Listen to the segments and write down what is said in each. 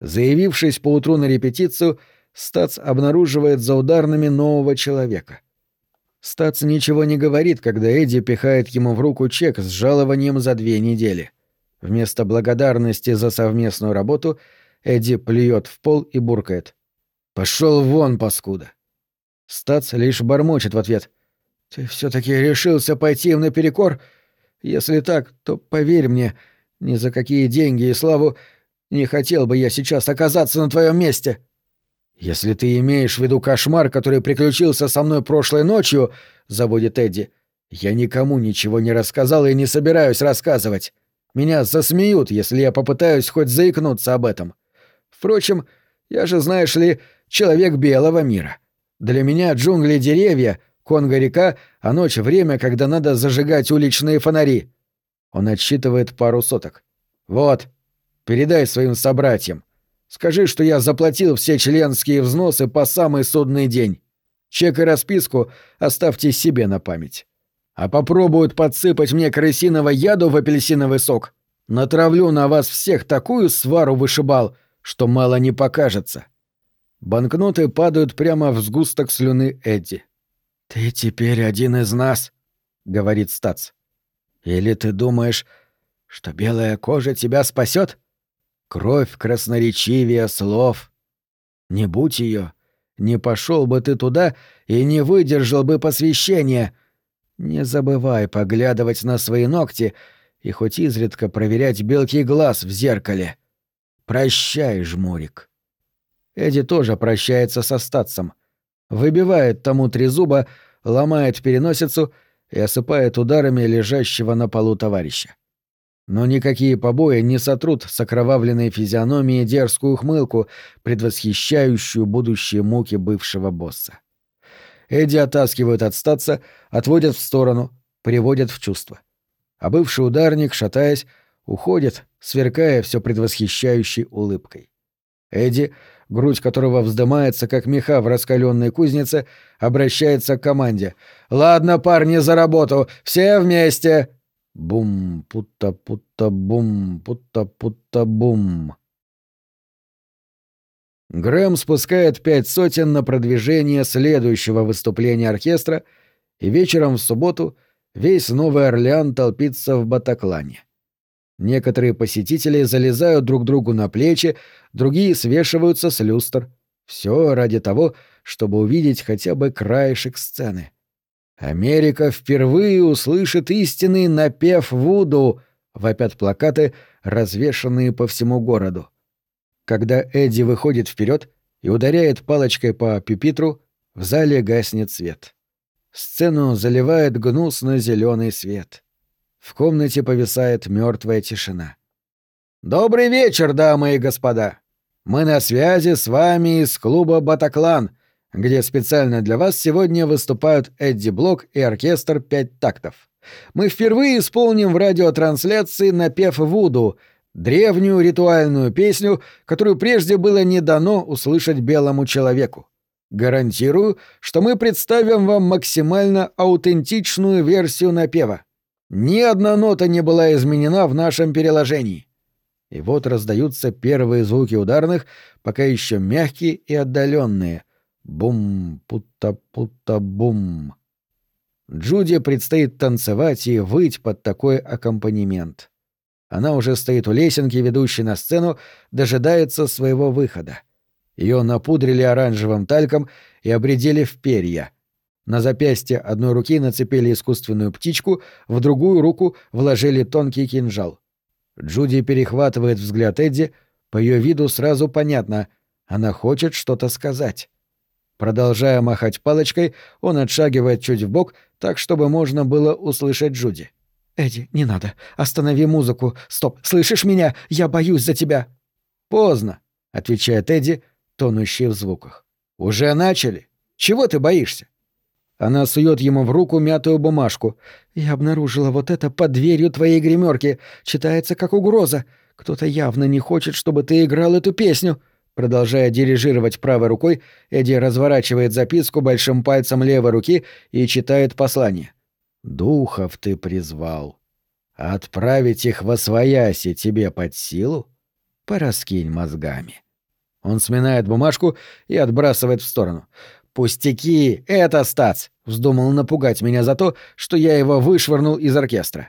Заявившись поутру на репетицию, Стац обнаруживает за ударными нового человека. Стац ничего не говорит, когда Эдди пихает ему в руку чек с жалованием за две недели. Вместо благодарности за совместную работу Эдди плюет в пол и буркает. «Пошел вон, паскуда!» Стац лишь бормочет в ответ. «Ты все таки решился пойти им наперекор? Если так, то поверь мне, ни за какие деньги и славу не хотел бы я сейчас оказаться на твоем месте!» «Если ты имеешь в виду кошмар, который приключился со мной прошлой ночью», — заводит Эдди, — «я никому ничего не рассказал и не собираюсь рассказывать. Меня засмеют, если я попытаюсь хоть заикнуться об этом. Впрочем, я же, знаешь ли, человек белого мира. Для меня джунгли — деревья, Конго-река, а ночь — время, когда надо зажигать уличные фонари». Он отсчитывает пару соток. «Вот, передай своим собратьям. Скажи, что я заплатил все членские взносы по самый судный день. Чек и расписку оставьте себе на память. А попробуют подсыпать мне крысиного яду в апельсиновый сок. Натравлю на вас всех такую свару вышибал, что мало не покажется. Банкноты падают прямо в сгусток слюны Эдди. «Ты теперь один из нас», — говорит Стац. «Или ты думаешь, что белая кожа тебя спасет? Кровь красноречивее слов. Не будь ее, не пошел бы ты туда и не выдержал бы посвящения. Не забывай поглядывать на свои ногти и хоть изредка проверять белки глаз в зеркале. Прощай, жмурик. Эдди тоже прощается со статцем. Выбивает тому три зуба, ломает переносицу и осыпает ударами лежащего на полу товарища. Но никакие побои не сотрут с окровавленной физиономии дерзкую ухмылку, предвосхищающую будущие муки бывшего босса. Эдди оттаскивают от стаца, отводят в сторону, приводят в чувство. А бывший ударник, шатаясь, уходит, сверкая все предвосхищающей улыбкой. Эдди, грудь которого вздымается, как меха в раскаленной кузнице, обращается к команде. «Ладно, парни, за работу! Все вместе!» Бум, путта-путта-бум, путта-путта-бум. Грэм спускает пять сотен на продвижение следующего выступления оркестра, и вечером в субботу весь Новый Орлеан толпится в Батаклане. Некоторые посетители залезают друг другу на плечи, другие свешиваются с люстр. Все ради того, чтобы увидеть хотя бы краешек сцены. Америка впервые услышит истинный напев Вуду, вопят плакаты, развешанные по всему городу. Когда Эдди выходит вперед и ударяет палочкой по пюпитру, в зале гаснет свет. Сцену заливает гнусно-зеленый свет. В комнате повисает мертвая тишина. «Добрый вечер, дамы и господа! Мы на связи с вами из клуба «Батаклан», где специально для вас сегодня выступают Эдди Блок и оркестр «Пять тактов». Мы впервые исполним в радиотрансляции напев Вуду, древнюю ритуальную песню, которую прежде было не дано услышать белому человеку. Гарантирую, что мы представим вам максимально аутентичную версию напева. Ни одна нота не была изменена в нашем переложении. И вот раздаются первые звуки ударных, пока еще мягкие и отдаленные — Бум, путта-путта-бум. Джуди предстоит танцевать и выть под такой аккомпанемент. Она уже стоит у лесенки, ведущей на сцену, дожидается своего выхода. Ее напудрили оранжевым тальком и обредили в перья. На запястье одной руки нацепили искусственную птичку, в другую руку вложили тонкий кинжал. Джуди перехватывает взгляд Эдди, по ее виду сразу понятно — она хочет что-то сказать. Продолжая махать палочкой, он отшагивает чуть вбок, так, чтобы можно было услышать Джуди. «Эдди, не надо. Останови музыку. Стоп. Слышишь меня? Я боюсь за тебя». «Поздно», — отвечает Эдди, тонущий в звуках. «Уже начали? Чего ты боишься?» Она сует ему в руку мятую бумажку. «Я обнаружила вот это под дверью твоей гримерки. Читается как угроза. Кто-то явно не хочет, чтобы ты играл эту песню». Продолжая дирижировать правой рукой, Эдди разворачивает записку большим пальцем левой руки и читает послание. «Духов ты призвал. Отправить их во свояси тебе под силу? Пораскинь мозгами. Он сминает бумажку и отбрасывает в сторону. «Пустяки! Это Стац!» — вздумал напугать меня за то, что я его вышвырнул из оркестра.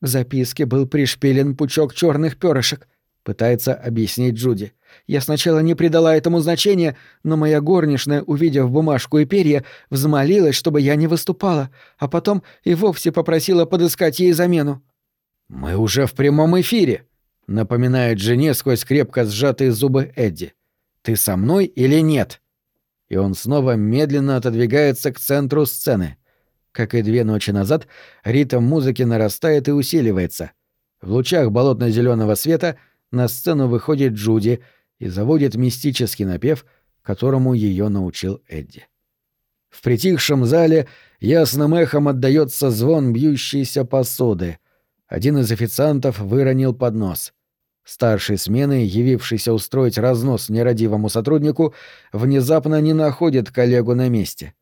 К записке был пришпилен пучок черных перышек, пытается объяснить Джуди. Я сначала не придала этому значения, но моя горничная, увидев бумажку и перья, взмолилась, чтобы я не выступала, а потом и вовсе попросила подыскать ей замену. «Мы уже в прямом эфире», — напоминает жене сквозь крепко сжатые зубы Эдди. «Ты со мной или нет?» И он снова медленно отодвигается к центру сцены. Как и две ночи назад, ритм музыки нарастает и усиливается. В лучах болотно зеленого света на сцену выходит Джуди — и заводит мистический напев, которому ее научил Эдди. В притихшем зале ясным эхом отдается звон бьющейся посуды. Один из официантов выронил поднос. Старший смены, явившийся устроить разнос нерадивому сотруднику, внезапно не находит коллегу на месте.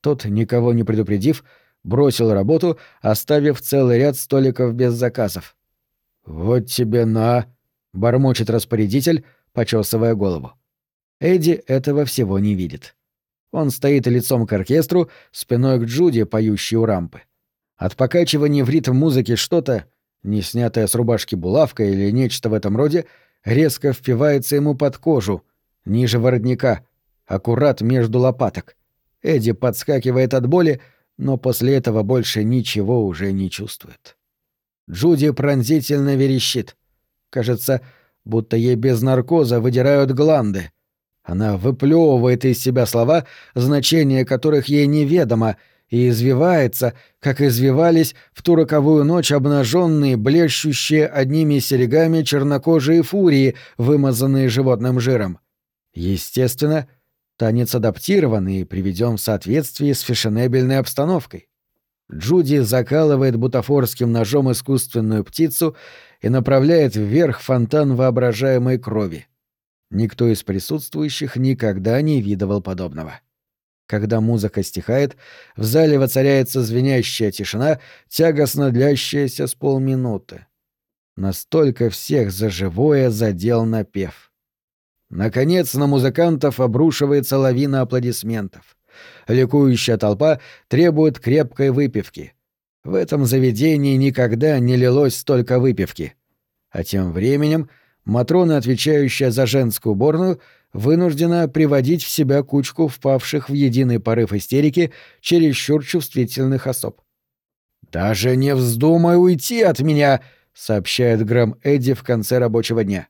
Тот, никого не предупредив, бросил работу, оставив целый ряд столиков без заказов. «Вот тебе на!» — бормочет распорядитель, почесывая голову. Эдди этого всего не видит. Он стоит лицом к оркестру, спиной к Джуди, поющей у рампы. От покачивания в ритм музыки что-то, не снятое с рубашки булавка или нечто в этом роде, резко впивается ему под кожу, ниже воротника, аккурат между лопаток. Эдди подскакивает от боли, но после этого больше ничего уже не чувствует. Джуди пронзительно верещит. Кажется, будто ей без наркоза выдирают гланды. Она выплевывает из себя слова, значение которых ей неведомо, и извивается, как извивались в ту роковую ночь обнаженные, блещущие одними серегами чернокожие фурии, вымазанные животным жиром. Естественно, танец адаптирован и приведен в соответствии с фешенебельной обстановкой. Джуди закалывает бутафорским ножом искусственную птицу и направляет вверх фонтан воображаемой крови. Никто из присутствующих никогда не видывал подобного. Когда музыка стихает, в зале воцаряется звенящая тишина, тягостно длящаяся с полминуты. Настолько всех за живое задел напев. Наконец на музыкантов обрушивается лавина аплодисментов. Ликующая толпа требует крепкой выпивки. В этом заведении никогда не лилось столько выпивки. А тем временем Матрона, отвечающая за женскую уборную, вынуждена приводить в себя кучку впавших в единый порыв истерики чересчур чувствительных особ. «Даже не вздумай уйти от меня!» — сообщает Грэм Эдди в конце рабочего дня.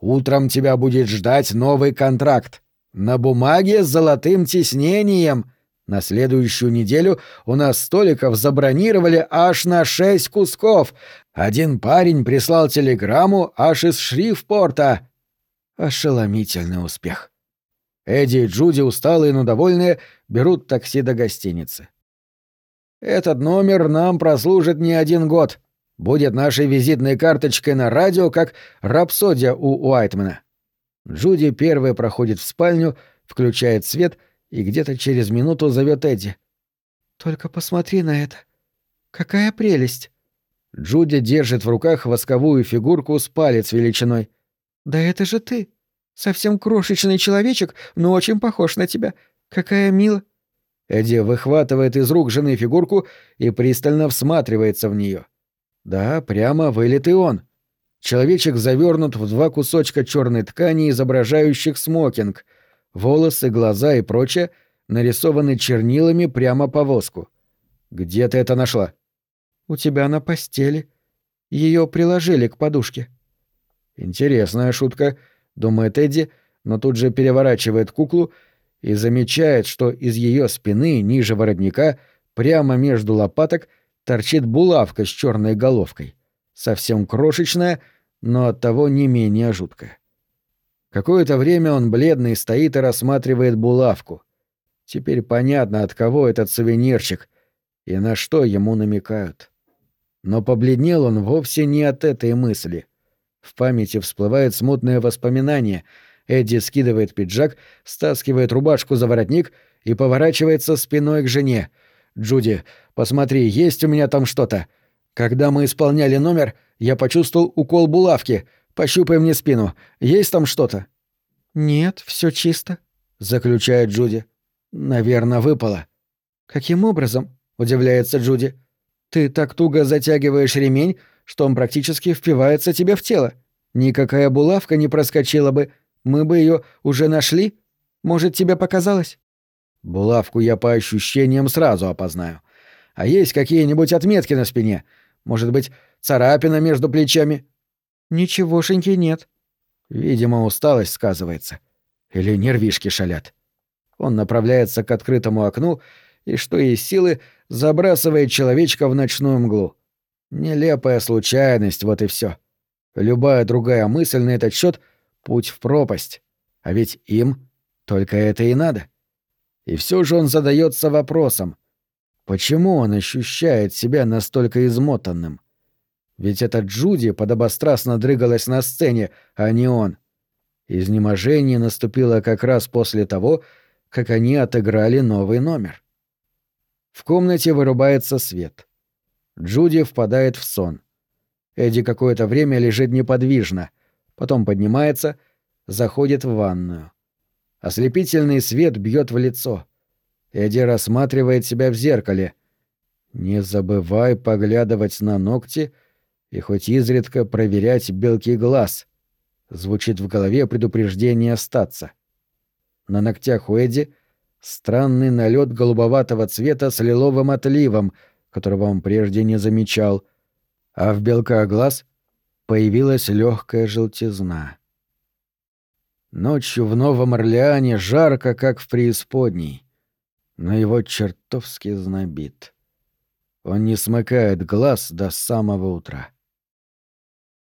«Утром тебя будет ждать новый контракт. На бумаге с золотым тиснением. На следующую неделю у нас столиков забронировали аж на шесть кусков. Один парень прислал телеграмму аж из Шрифпорта. Ошеломительный успех. Эдди и Джуди, усталые, но довольные, берут такси до гостиницы. Этот номер нам прослужит не один год. Будет нашей визитной карточкой на радио, как рапсодия у Уайтмана. Джуди первая проходит в спальню, включает свет — и где-то через минуту зовет Эдди. «Только посмотри на это. Какая прелесть!» Джуди держит в руках восковую фигурку с палец величиной. «Да это же ты! Совсем крошечный человечек, но очень похож на тебя. Какая мила!» Эдди выхватывает из рук жены фигурку и пристально всматривается в нее. Да, прямо вылитый он. Человечек завернут в два кусочка черной ткани, изображающих смокинг, Волосы, глаза и прочее нарисованы чернилами прямо по воску. Где ты это нашла? У тебя на постели. Ее приложили к подушке. Интересная шутка, думает Эдди, но тут же переворачивает куклу и замечает, что из ее спины ниже воротника, прямо между лопаток, торчит булавка с черной головкой. Совсем крошечная, но оттого не менее жуткая. Какое-то время он бледный стоит и рассматривает булавку. Теперь понятно, от кого этот сувенирчик и на что ему намекают. Но побледнел он вовсе не от этой мысли. В памяти всплывает смутное воспоминание. Эдди скидывает пиджак, стаскивает рубашку за воротник и поворачивается спиной к жене. «Джуди, посмотри, есть у меня там что-то. Когда мы исполняли номер, я почувствовал укол булавки — Пощупай мне спину. Есть там что-то?» «Нет, все чисто», — заключает Джуди. «Наверное, выпало». «Каким образом?» — удивляется Джуди. «Ты так туго затягиваешь ремень, что он практически впивается тебе в тело. Никакая булавка не проскочила бы. Мы бы ее уже нашли. Может, тебе показалось?» «Булавку я по ощущениям сразу опознаю. А есть какие-нибудь отметки на спине? Может быть, царапина между плечами?» «Ничегошеньки нет». Видимо, усталость сказывается. Или нервишки шалят. Он направляется к открытому окну и, что есть силы, забрасывает человечка в ночную мглу. Нелепая случайность, вот и все. Любая другая мысль на этот счет — путь в пропасть. А ведь им только это и надо. И все же он задается вопросом, почему он ощущает себя настолько измотанным? Ведь это Джуди подобострастно дрыгалась на сцене, а не он. Изнеможение наступило как раз после того, как они отыграли новый номер. В комнате вырубается свет. Джуди впадает в сон. Эдди какое-то время лежит неподвижно, потом поднимается, заходит в ванную. Ослепительный свет бьет в лицо. Эдди рассматривает себя в зеркале. «Не забывай поглядывать на ногти и хоть изредка проверять белки глаз», — звучит в голове предупреждение остаться. На ногтях у Эдди странный налет голубоватого цвета с лиловым отливом, которого он прежде не замечал, а в белках глаз появилась легкая желтизна. Ночью в Новом Орлеане жарко, как в преисподней, но его чертовски знобит. Он не смыкает глаз до самого утра.